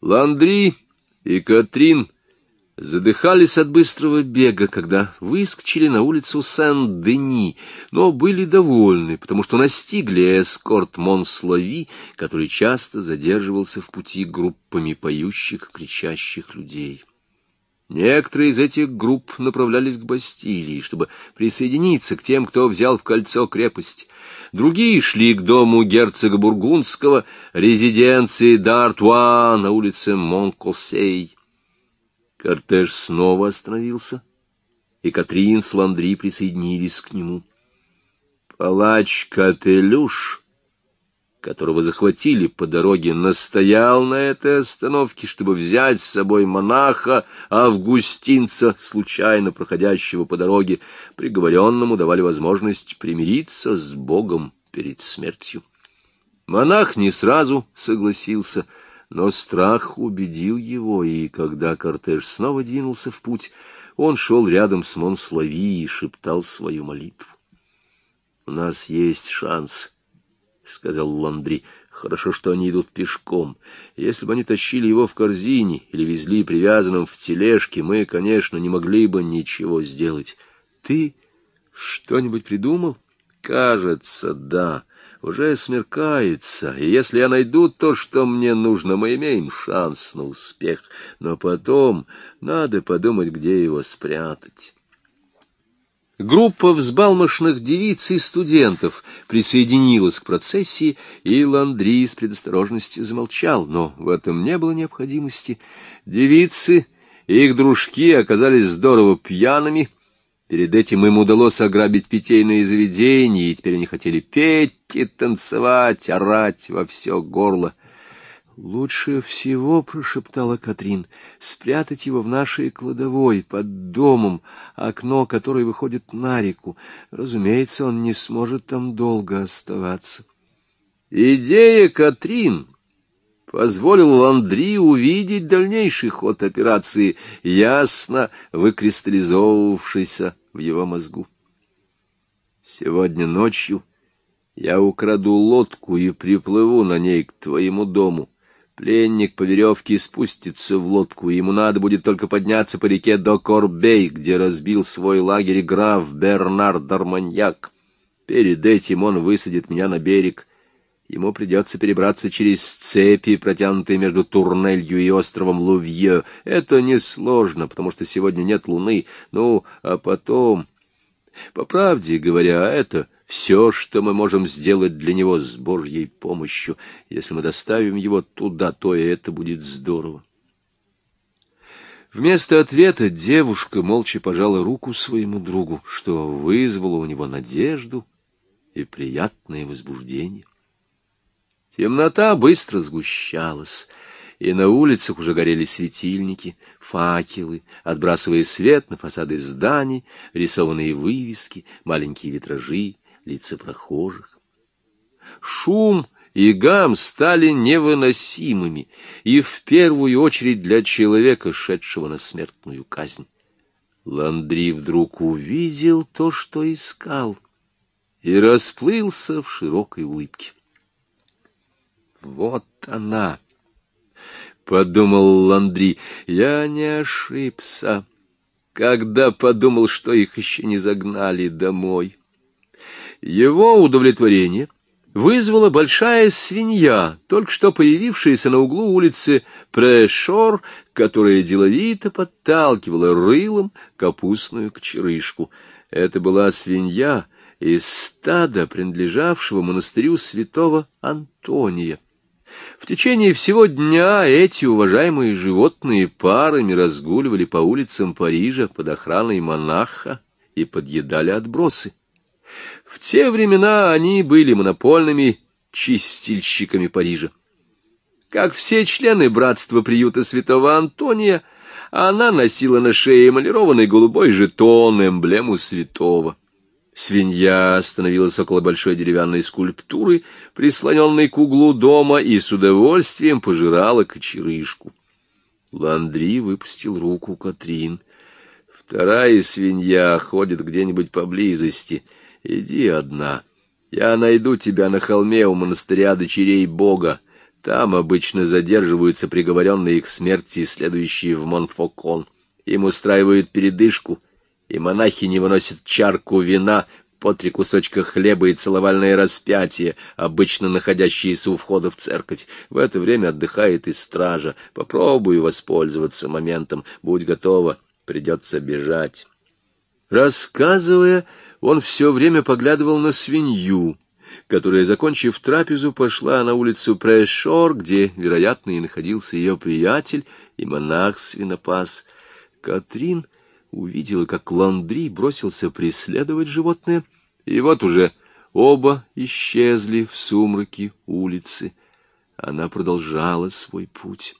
Ландри и Катрин задыхались от быстрого бега, когда выскочили на улицу Сен-Дени, но были довольны, потому что настигли эскорт Монслави, который часто задерживался в пути группами поющих, кричащих людей. Некоторые из этих групп направлялись к Бастилии, чтобы присоединиться к тем, кто взял в кольцо крепость. Другие шли к дому герцога Бургундского, резиденции Д'Артуа на улице Монкосей. Кортеж снова остановился, и Катрин с Ландри присоединились к нему. Палач Капелюш, которого захватили по дороге, настоял на этой остановке, чтобы взять с собой монаха Августинца, случайно проходящего по дороге. Приговоренному давали возможность примириться с Богом перед смертью. Монах не сразу согласился — но страх убедил его, и когда кортеж снова двинулся в путь, он шел рядом с Монслави и шептал свою молитву. — У нас есть шанс, — сказал Ландри. — Хорошо, что они идут пешком. Если бы они тащили его в корзине или везли привязанным в тележке, мы, конечно, не могли бы ничего сделать. Ты что-нибудь придумал? — Кажется, да. Уже смеркается, и если я найду то, что мне нужно, мы имеем шанс на успех. Но потом надо подумать, где его спрятать. Группа взбалмошных девиц и студентов присоединилась к процессии, и Ландри с предосторожностью замолчал, но в этом не было необходимости. Девицы и их дружки оказались здорово пьяными, Перед этим им удалось ограбить питейные заведения, и теперь они хотели петь и танцевать, орать во все горло. «Лучше всего, — прошептала Катрин, — спрятать его в нашей кладовой, под домом, окно которое выходит на реку. Разумеется, он не сможет там долго оставаться». Идея Катрин позволил Андри увидеть дальнейший ход операции, ясно выкристаллизовывавшийся в его мозгу. Сегодня ночью я украду лодку и приплыву на ней к твоему дому. Пленник по веревке спустится в лодку, ему надо будет только подняться по реке до Корбей, где разбил свой лагерь граф Бернард Дарманьяк. Перед этим он высадит меня на берег. Ему придется перебраться через цепи, протянутые между Турнелью и островом Лувье. Это несложно, потому что сегодня нет луны. Ну, а потом... По правде говоря, это все, что мы можем сделать для него с Божьей помощью. Если мы доставим его туда, то и это будет здорово. Вместо ответа девушка молча пожала руку своему другу, что вызвало у него надежду и приятное возбуждение. Темнота быстро сгущалась, и на улицах уже горели светильники, факелы, отбрасывая свет на фасады зданий, рисованные вывески, маленькие витражи, лица прохожих. Шум и гам стали невыносимыми, и в первую очередь для человека, шедшего на смертную казнь. Ландри вдруг увидел то, что искал, и расплылся в широкой улыбке. Вот она, — подумал Ландри, — я не ошибся, когда подумал, что их еще не загнали домой. Его удовлетворение вызвала большая свинья, только что появившаяся на углу улицы Прешор, которая деловито подталкивала рылом капустную кочерышку. Это была свинья из стада, принадлежавшего монастырю святого Антония. В течение всего дня эти уважаемые животные парами разгуливали по улицам Парижа под охраной монаха и подъедали отбросы. В те времена они были монопольными чистильщиками Парижа. Как все члены братства приюта святого Антония, она носила на шее эмалированный голубой жетон, эмблему святого. Свинья остановилась около большой деревянной скульптуры, прислоненной к углу дома, и с удовольствием пожирала кочерышку. Ландри выпустил руку Катрин. «Вторая свинья ходит где-нибудь поблизости. Иди одна. Я найду тебя на холме у монастыря дочерей Бога. Там обычно задерживаются приговоренные к смерти, следующие в Монфокон. Им устраивают передышку, и монахи не выносят чарку вина, по три кусочка хлеба и целовальное распятие, обычно находящиеся у входа в церковь. В это время отдыхает и стража. Попробую воспользоваться моментом. Будь готова, придется бежать. Рассказывая, он все время поглядывал на свинью, которая, закончив трапезу, пошла на улицу Прешор, где, вероятно, и находился ее приятель и монах-свинопас. Катрин увидела, как Ландри бросился преследовать животное, и вот уже оба исчезли в сумраке улицы. Она продолжала свой путь.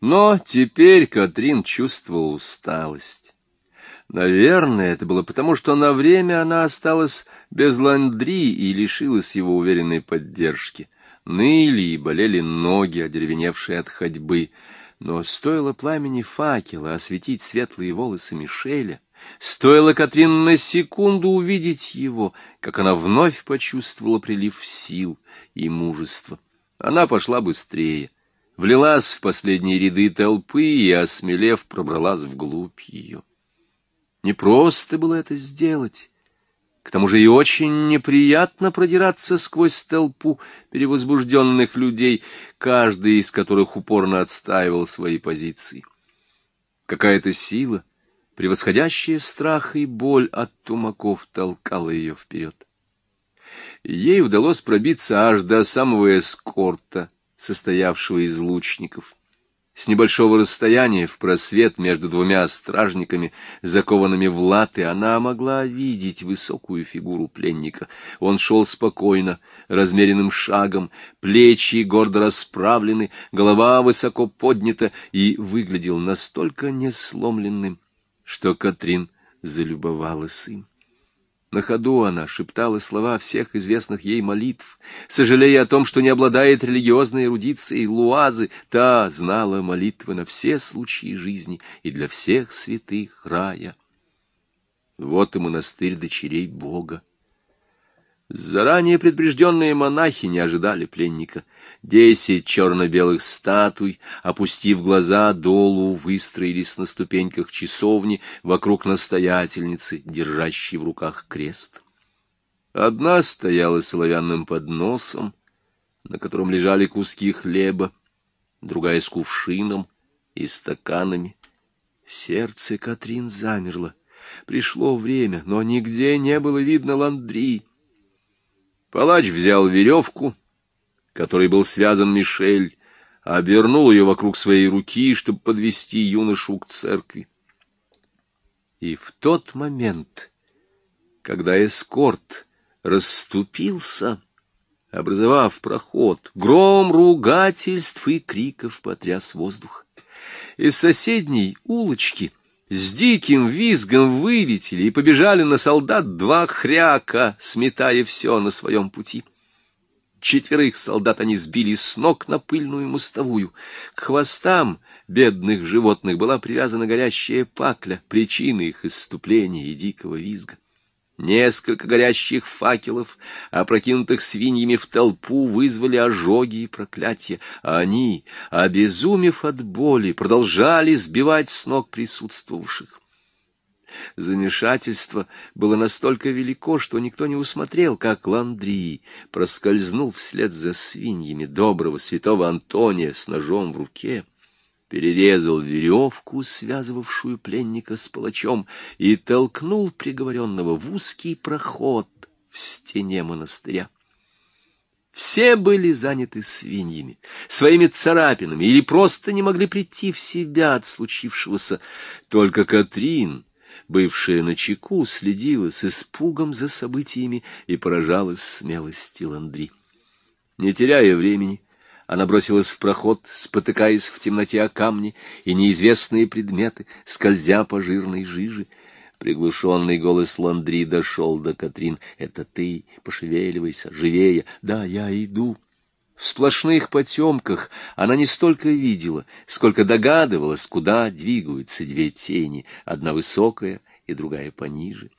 Но теперь Катрин чувствовала усталость. Наверное, это было потому, что на время она осталась без Ландри и лишилась его уверенной поддержки. Ныли и болели ноги, одеревеневшие от ходьбы. Но стоило пламени факела осветить светлые волосы Мишеля, стоило Катрин на секунду увидеть его, как она вновь почувствовала прилив сил и мужества. Она пошла быстрее, влилась в последние ряды толпы и, осмелев, пробралась вглубь ее. Не просто было это сделать. К тому же и очень неприятно продираться сквозь толпу перевозбужденных людей, каждый из которых упорно отстаивал свои позиции. Какая-то сила, превосходящая страх и боль от тумаков, толкала ее вперед. Ей удалось пробиться аж до самого эскорта, состоявшего из лучников. С небольшого расстояния в просвет между двумя стражниками, закованными в латы, она могла видеть высокую фигуру пленника. Он шел спокойно, размеренным шагом, плечи гордо расправлены, голова высоко поднята и выглядел настолько несломленным, что Катрин залюбовалась им. На ходу она шептала слова всех известных ей молитв, сожалея о том, что не обладает религиозной эрудицией Луазы, та знала молитвы на все случаи жизни и для всех святых рая. Вот и монастырь дочерей Бога. Заранее предупрежденные монахи не ожидали пленника. Десять черно-белых статуй, опустив глаза долу, выстроились на ступеньках часовни вокруг настоятельницы, держащей в руках крест. Одна стояла с оловянным подносом, на котором лежали куски хлеба, другая с кувшином и стаканами. Сердце Катрин замерло. Пришло время, но нигде не было видно ландри. Палач взял веревку, которой был связан Мишель, обернул ее вокруг своей руки, чтобы подвести юношу к церкви. И в тот момент, когда эскорт расступился, образовав проход, гром ругательств и криков потряс воздух. Из соседней улочки — с диким визгом вылетели и побежали на солдат два хряка, сметая все на своем пути. Четверых солдат они сбили с ног на пыльную мостовую. К хвостам бедных животных была привязана горящая пакля, причины их исступления и дикого визга. Несколько горящих факелов, опрокинутых свиньями в толпу, вызвали ожоги и проклятия, они, обезумев от боли, продолжали сбивать с ног присутствовавших. Замешательство было настолько велико, что никто не усмотрел, как Ландри проскользнул вслед за свиньями доброго святого Антония с ножом в руке перерезал веревку, связывавшую пленника с палачом, и толкнул приговоренного в узкий проход в стене монастыря. Все были заняты свиньями, своими царапинами, или просто не могли прийти в себя от случившегося. Только Катрин, бывшая на чеку, следила с испугом за событиями и поражалась смелости Ландри. Не теряя времени, она бросилась в проход, спотыкаясь в темноте о камни и неизвестные предметы, скользя по жирной жиже. Приглушенный голос Ландри дошел до Катрин. «Это ты, пошевеливайся, живее! Да, я иду!» В сплошных потемках она не столько видела, сколько догадывалась, куда двигаются две тени, одна высокая и другая пониже.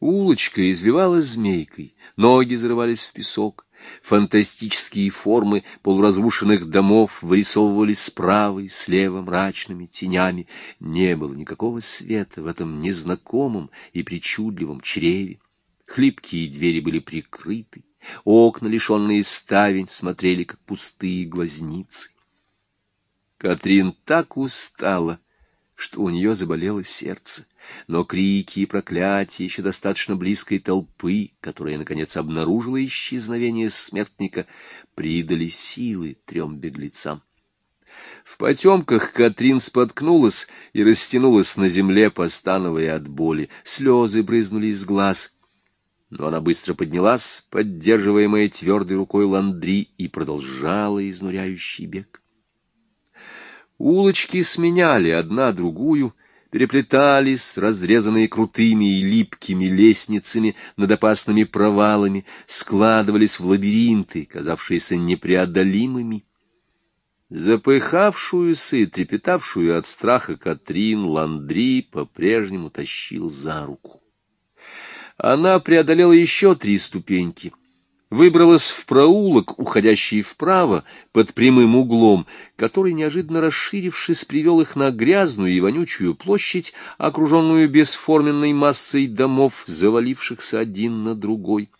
Улочка извивалась змейкой, ноги зарывались в песок, Фантастические формы полуразрушенных домов вырисовывались справа и слева мрачными тенями. Не было никакого света в этом незнакомом и причудливом чреве. Хлипкие двери были прикрыты, окна, лишенные ставень, смотрели, как пустые глазницы. Катрин так устала, что у нее заболело сердце но крики и проклятия еще достаточно близкой толпы, которая, наконец, обнаружила исчезновение смертника, придали силы трем беглецам. В потемках Катрин споткнулась и растянулась на земле, постановая от боли. Слезы брызнули из глаз. Но она быстро поднялась, поддерживаемая твердой рукой Ландри, и продолжала изнуряющий бег. Улочки сменяли одна другую — переплетались, разрезанные крутыми и липкими лестницами над опасными провалами, складывались в лабиринты, казавшиеся непреодолимыми. Запыхавшуюся и трепетавшую от страха Катрин Ландри по-прежнему тащил за руку. Она преодолела еще три ступеньки — выбралась в проулок, уходящий вправо, под прямым углом, который, неожиданно расширившись, привел их на грязную и вонючую площадь, окруженную бесформенной массой домов, завалившихся один на другой.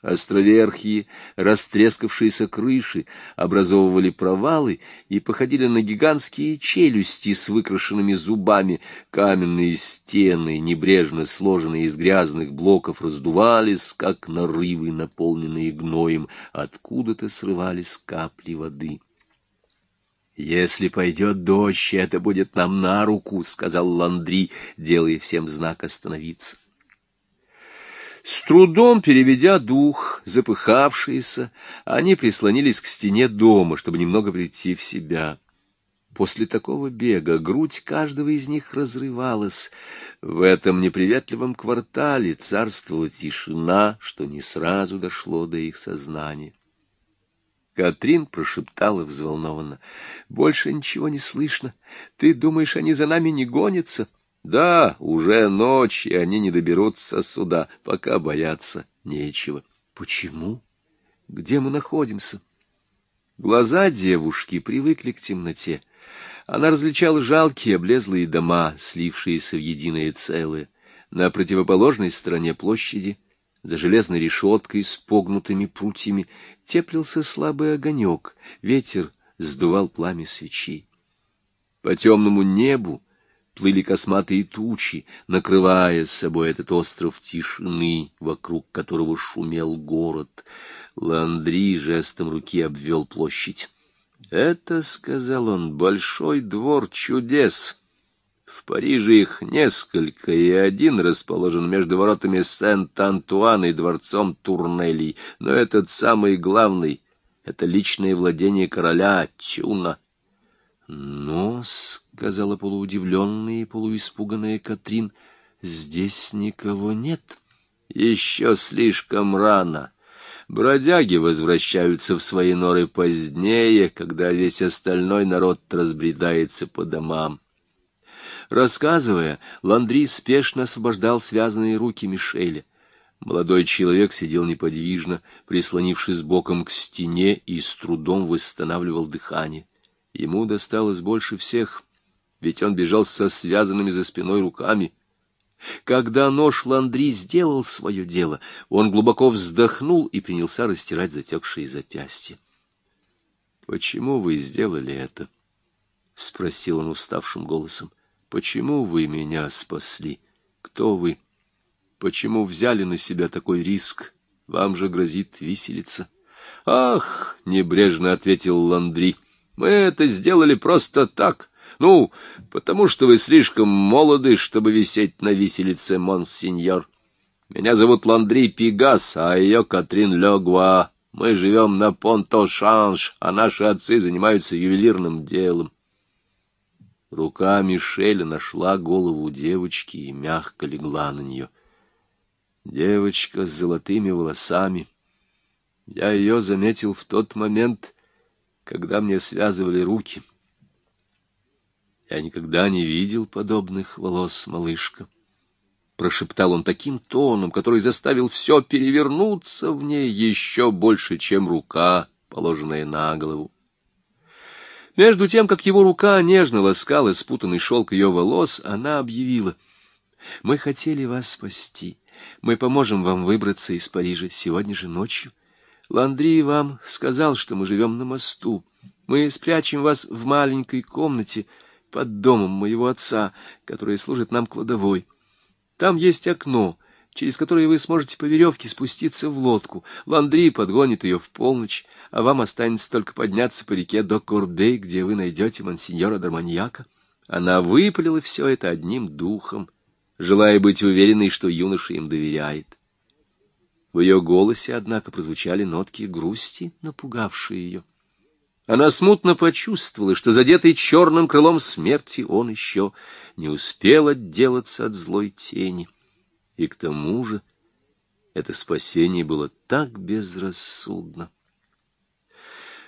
Островерхие, растрескавшиеся крыши образовывали провалы и походили на гигантские челюсти с выкрашенными зубами. Каменные стены, небрежно сложенные из грязных блоков, раздувались, как нарывы, наполненные гноем. Откуда-то срывались капли воды. «Если пойдет дождь, это будет нам на руку», — сказал Ландри, делая всем знак остановиться. С трудом переведя дух, запыхавшиеся, они прислонились к стене дома, чтобы немного прийти в себя. После такого бега грудь каждого из них разрывалась. В этом неприветливом квартале царствовала тишина, что не сразу дошло до их сознания. Катрин прошептала взволнованно. — Больше ничего не слышно. Ты думаешь, они за нами не гонятся? — да, уже ночь, и они не доберутся сюда, пока бояться нечего. Почему? Где мы находимся? Глаза девушки привыкли к темноте. Она различала жалкие облезлые дома, слившиеся в единое целое. На противоположной стороне площади, за железной решеткой с погнутыми прутьями, теплился слабый огонек, ветер сдувал пламя свечи. По темному небу, плыли косматые тучи, накрывая с собой этот остров тишины, вокруг которого шумел город. Ландри жестом руки обвел площадь. «Это, — сказал он, — большой двор чудес. В Париже их несколько, и один расположен между воротами Сент-Антуан и дворцом Турнелей, но этот самый главный — это личное владение короля Тюна». «Но, — сказала полуудивленная и полуиспуганная Катрин, — здесь никого нет. Еще слишком рано. Бродяги возвращаются в свои норы позднее, когда весь остальной народ разбредается по домам. Рассказывая, Ландри спешно освобождал связанные руки Мишеля. Молодой человек сидел неподвижно, прислонившись боком к стене и с трудом восстанавливал дыхание. Ему досталось больше всех, ведь он бежал со связанными за спиной руками. Когда нож Ландри сделал свое дело, он глубоко вздохнул и принялся растирать затекшие запястья. — Почему вы сделали это? — спросил он уставшим голосом. — Почему вы меня спасли? Кто вы? Почему взяли на себя такой риск? Вам же грозит виселица. — Ах! — небрежно ответил Ландри. — мы это сделали просто так. Ну, потому что вы слишком молоды, чтобы висеть на виселице, монсеньор. Меня зовут Ландри Пигас, а ее Катрин Легуа. Мы живем на Понто-Шанж, а наши отцы занимаются ювелирным делом. Рука Мишеля нашла голову девочки и мягко легла на нее. Девочка с золотыми волосами. Я ее заметил в тот момент, когда мне связывали руки. Я никогда не видел подобных волос, малышка. прошептал он таким тоном, который заставил все перевернуться в ней еще больше, чем рука, положенная на голову. Между тем, как его рука нежно ласкала спутанный шелк ее волос, она объявила, «Мы хотели вас спасти. Мы поможем вам выбраться из Парижа сегодня же ночью. Ландри вам сказал, что мы живем на мосту. Мы спрячем вас в маленькой комнате под домом моего отца, которая служит нам кладовой. Там есть окно, через которое вы сможете по веревке спуститься в лодку. Ландри подгонит ее в полночь, а вам останется только подняться по реке до Корбей, где вы найдете мансиньора Дарманьяка. Она выпалила все это одним духом, желая быть уверенной, что юноша им доверяет. В ее голосе, однако, прозвучали нотки грусти, напугавшие ее. Она смутно почувствовала, что, задетый черным крылом смерти, он еще не успел отделаться от злой тени. И к тому же это спасение было так безрассудно.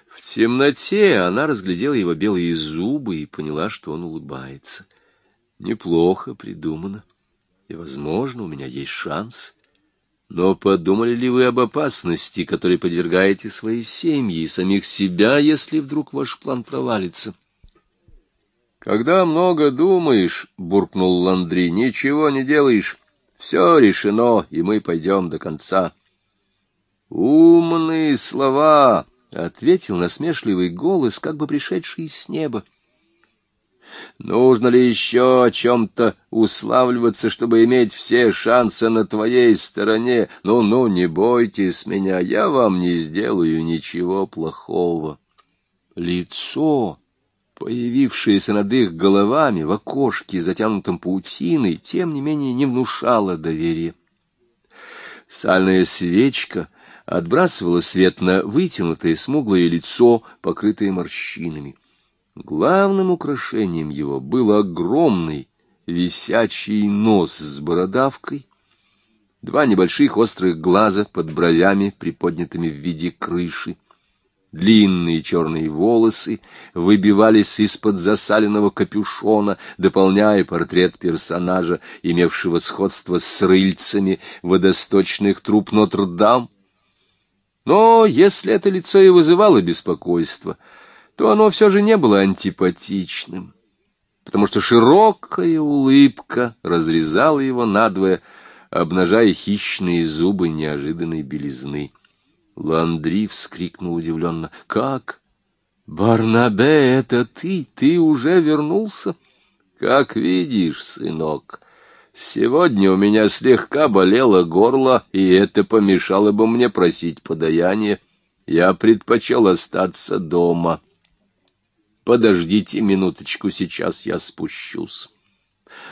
В темноте она разглядела его белые зубы и поняла, что он улыбается. Неплохо придумано, и, возможно, у меня есть шанс. Но подумали ли вы об опасности, которой подвергаете свои семьи и самих себя, если вдруг ваш план провалится? Когда много думаешь, — буркнул Ландри, — ничего не делаешь. Все решено, и мы пойдем до конца. Умные слова! — ответил насмешливый голос, как бы пришедший с неба. «Нужно ли еще о чем-то уславливаться, чтобы иметь все шансы на твоей стороне? Ну-ну, не бойтесь меня, я вам не сделаю ничего плохого». Лицо, появившееся над их головами в окошке, затянутом паутиной, тем не менее не внушало доверия. Сальная свечка — отбрасывала свет на вытянутое смуглое лицо, покрытое морщинами. Главным украшением его был огромный висячий нос с бородавкой, два небольших острых глаза под бровями, приподнятыми в виде крыши. Длинные черные волосы выбивались из-под засаленного капюшона, дополняя портрет персонажа, имевшего сходство с рыльцами водосточных труб Нотр-Дам. Но если это лицо и вызывало беспокойство, то оно все же не было антипатичным, потому что широкая улыбка разрезала его надвое, обнажая хищные зубы неожиданной белизны. Ландри вскрикнул удивленно. — Как? Барнабе, это ты? Ты уже вернулся? — Как видишь, сынок, Сегодня у меня слегка болело горло, и это помешало бы мне просить подаяние. Я предпочел остаться дома. Подождите минуточку, сейчас я спущусь.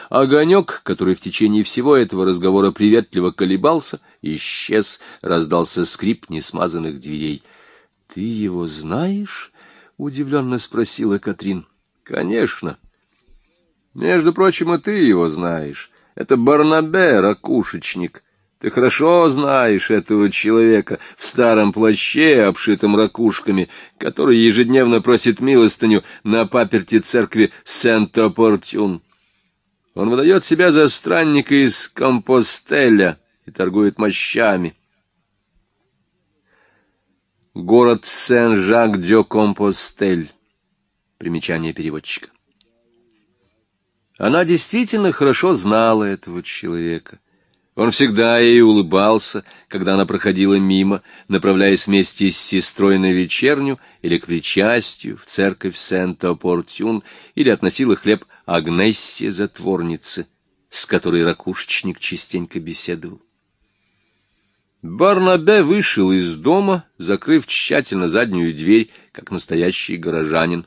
Огонек, который в течение всего этого разговора приветливо колебался, исчез, раздался скрип несмазанных дверей. — Ты его знаешь? — удивленно спросила Катрин. — Конечно. Между прочим, и ты его знаешь. Это Барнабе, ракушечник. Ты хорошо знаешь этого человека в старом плаще, обшитом ракушками, который ежедневно просит милостыню на паперти церкви Сент-Опортюн. Он выдает себя за странника из Компостеля и торгует мощами. Город Сен-Жак-де-Компостель. Примечание переводчика. Она действительно хорошо знала этого человека. Он всегда ей улыбался, когда она проходила мимо, направляясь вместе с сестрой на вечерню или к причастию в церковь Сент-Опортюн, или относила хлеб Агнессе затворнице, с которой ракушечник частенько беседовал. Барнабе вышел из дома, закрыв тщательно заднюю дверь, как настоящий горожанин.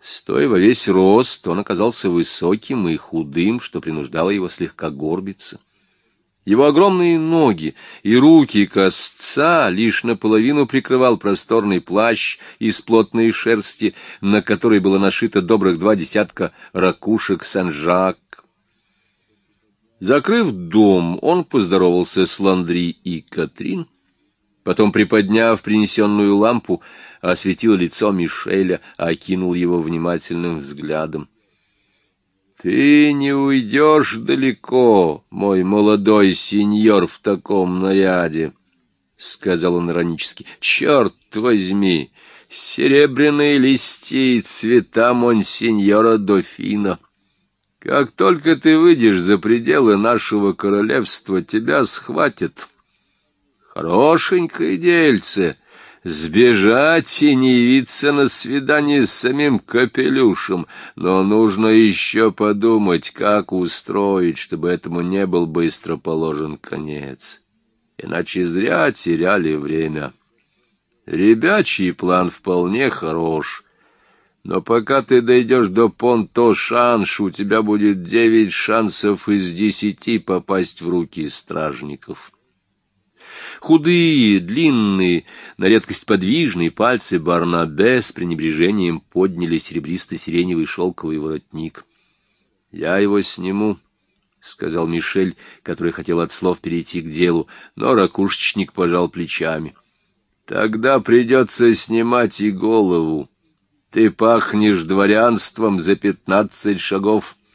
Стоя во весь рост, он оказался высоким и худым, что принуждало его слегка горбиться. Его огромные ноги и руки косца лишь наполовину прикрывал просторный плащ из плотной шерсти, на который было нашито добрых два десятка ракушек Сан-Жак. Закрыв дом, он поздоровался с Ландри и Катрин, потом, приподняв принесенную лампу, осветил лицо Мишеля, окинул его внимательным взглядом. — Ты не уйдешь далеко, мой молодой сеньор в таком наряде, — сказал он иронически. — Черт возьми! Серебряные листи цвета монсеньора Дофина. Как только ты выйдешь за пределы нашего королевства, тебя схватят. Хорошенькое дельце — сбежать и не явиться на свидание с самим капелюшем, но нужно еще подумать, как устроить, чтобы этому не был быстро положен конец. Иначе зря теряли время. Ребячий план вполне хорош, но пока ты дойдешь до Понто-Шанш, у тебя будет девять шансов из десяти попасть в руки стражников». Худые, длинные, на редкость подвижные пальцы Барнабе с пренебрежением подняли серебристо-сиреневый шелковый воротник. — Я его сниму, — сказал Мишель, который хотел от слов перейти к делу, но ракушечник пожал плечами. — Тогда придется снимать и голову. Ты пахнешь дворянством за пятнадцать шагов. —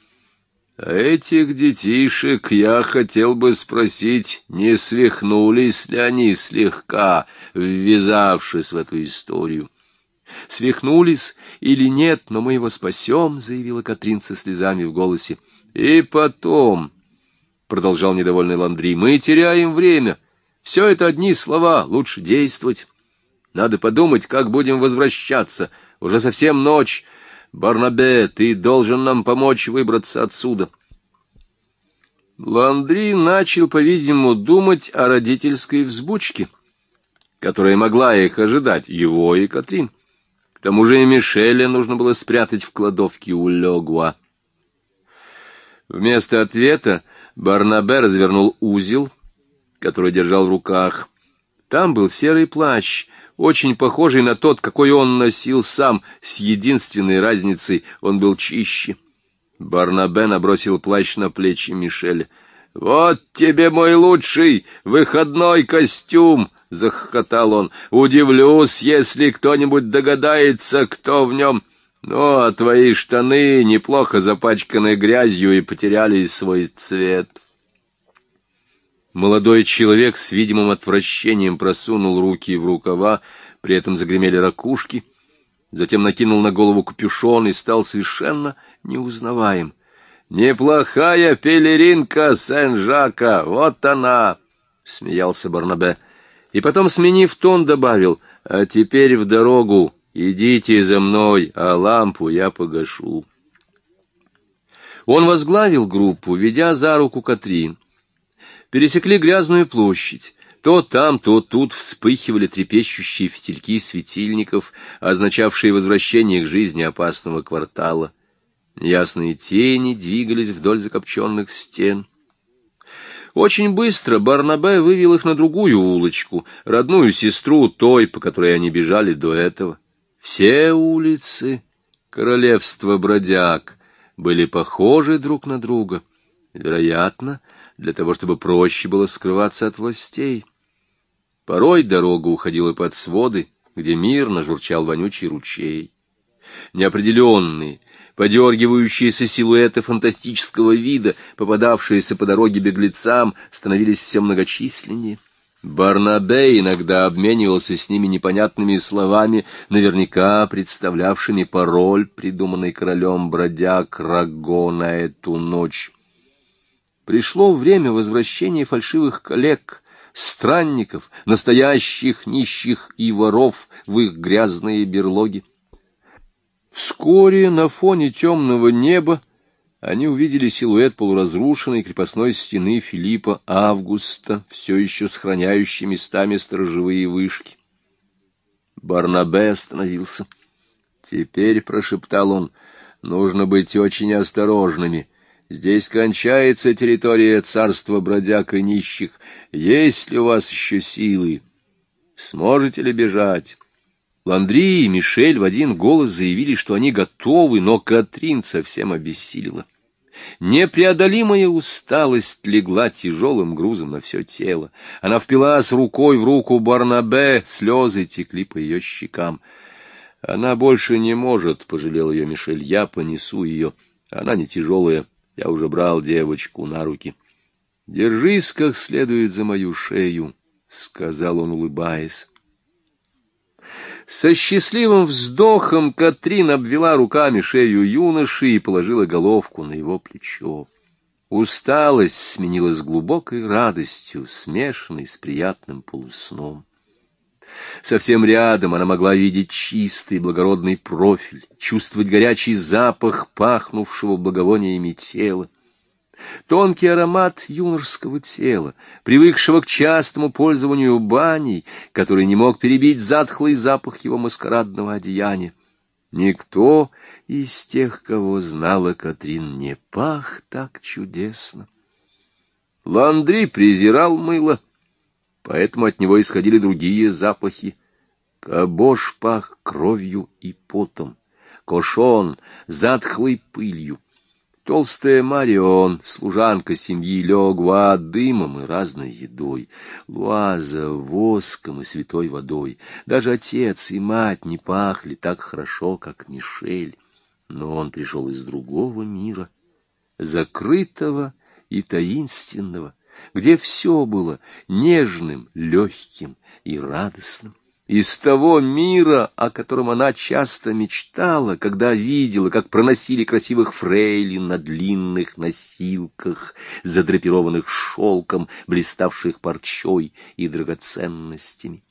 Этих детишек я хотел бы спросить, не свихнулись ли они слегка, ввязавшись в эту историю. «Свихнулись или нет, но мы его спасем», — заявила Катрин со слезами в голосе. «И потом», — продолжал недовольный Ландри, — «мы теряем время. Все это одни слова, лучше действовать. Надо подумать, как будем возвращаться. Уже совсем ночь». Барнабе, ты должен нам помочь выбраться отсюда. Ландри начал, по-видимому, думать о родительской взбучке, которая могла их ожидать, его и Катрин. К тому же и Мишеля нужно было спрятать в кладовке у Легуа. Вместо ответа Барнабе развернул узел, который держал в руках. Там был серый плащ, очень похожий на тот, какой он носил сам, с единственной разницей — он был чище. Барнабе набросил плащ на плечи Мишеля. — Вот тебе мой лучший выходной костюм! — захохотал он. — Удивлюсь, если кто-нибудь догадается, кто в нем. Ну, а твои штаны неплохо запачканы грязью и потеряли свой цвет. Молодой человек с видимым отвращением просунул руки в рукава, при этом загремели ракушки, затем накинул на голову капюшон и стал совершенно неузнаваем. «Неплохая пелеринка Сен-Жака, вот она!» — смеялся Барнабе. И потом, сменив тон, добавил, «А теперь в дорогу, идите за мной, а лампу я погашу». Он возглавил группу, ведя за руку Катрин пересекли грязную площадь. То там, то тут вспыхивали трепещущие фитильки светильников, означавшие возвращение к жизни опасного квартала. Ясные тени двигались вдоль закопченных стен. Очень быстро Барнабе вывел их на другую улочку, родную сестру той, по которой они бежали до этого. Все улицы королевства бродяг были похожи друг на друга. Вероятно, для того, чтобы проще было скрываться от властей. Порой дорога уходила под своды, где мирно журчал вонючий ручей. Неопределенные, подергивающиеся силуэты фантастического вида, попадавшиеся по дороге беглецам, становились все многочисленнее. Барнабе иногда обменивался с ними непонятными словами, наверняка представлявшими пароль, придуманный королем бродяг Раго на эту ночь. Пришло время возвращения фальшивых коллег, странников, настоящих нищих и воров в их грязные берлоги. Вскоре на фоне темного неба они увидели силуэт полуразрушенной крепостной стены Филиппа Августа, все еще сохраняющей местами сторожевые вышки. Барнабе остановился. «Теперь», — прошептал он, — «нужно быть очень осторожными». Здесь кончается территория царства бродяг и нищих. Есть ли у вас еще силы? Сможете ли бежать? Ландри и Мишель в один голос заявили, что они готовы, но Катрин совсем обессилила. Непреодолимая усталость легла тяжелым грузом на все тело. Она впилась рукой в руку Барнабе, слезы текли по ее щекам. «Она больше не может», — пожалел ее Мишель, — «я понесу ее». Она не тяжелая, я уже брал девочку на руки. Держись как следует за мою шею, — сказал он, улыбаясь. Со счастливым вздохом Катрин обвела руками шею юноши и положила головку на его плечо. Усталость сменилась глубокой радостью, смешанной с приятным полусном. Совсем рядом она могла видеть чистый благородный профиль, чувствовать горячий запах пахнувшего благовониями тела. Тонкий аромат юношеского тела, привыкшего к частому пользованию баней, который не мог перебить затхлый запах его маскарадного одеяния. Никто из тех, кого знала Катрин, не пах так чудесно. Ландри презирал мыло, поэтому от него исходили другие запахи. Кабош пах кровью и потом, кошон — затхлой пылью. Толстая Марион, служанка семьи Легва, дымом и разной едой, Луаза воском и святой водой. Даже отец и мать не пахли так хорошо, как Мишель. Но он пришел из другого мира, закрытого и таинственного, где все было нежным, легким и радостным из того мира, о котором она часто мечтала, когда видела, как проносили красивых фрейлин на длинных носилках, задрапированных шелком, блиставших парчой и драгоценностями.